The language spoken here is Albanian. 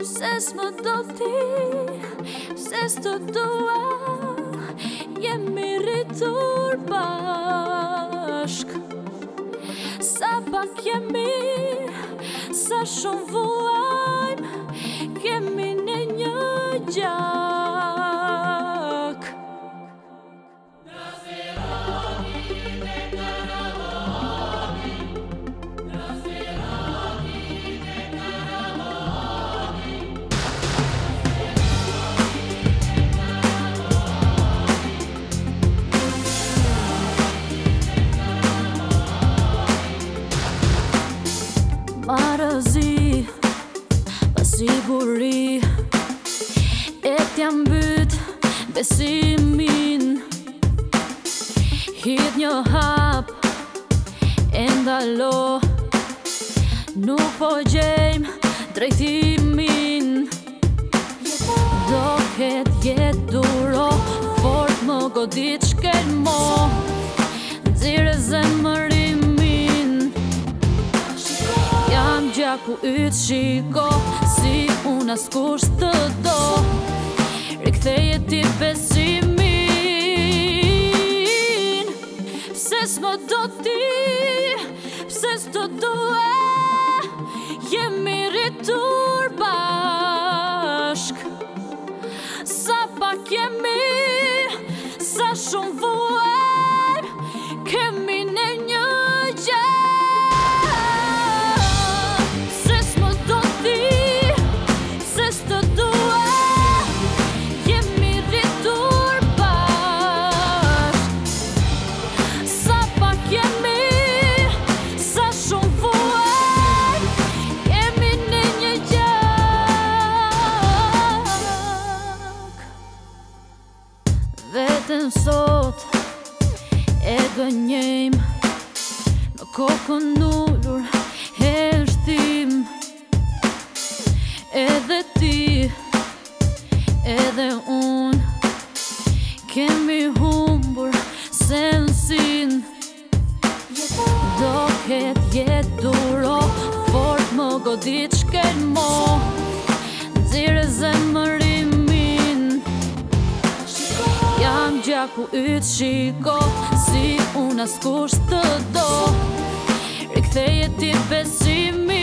Pse s'më do t'i, pse s'të dua, jemi rritur bashk Sa pak jemi, sa shumë vuajm, kemi në një gjatë Marëzi, pasiguri E t'jam bytë besimin Hit një hap, e ndalo Nuk po gjejmë drejtimin Do ketë jetë duro Fort më godit shkel mo Dzire zemër ku ytë shiko Si unë asë kush të do Riktheje ti besimin Pse s'mo do ti Pse s'to do e Jemi rritur bashk Sa pak jemi Sa shumë vërë sot E gënjëm Në kokën nullur E shtim Edhe ti Edhe un Kemi humbur Sensin Do ketë jetë duro Fort më godit shkel mo më ku ytë shiko Si unë as të do Rikëtheje ti besimi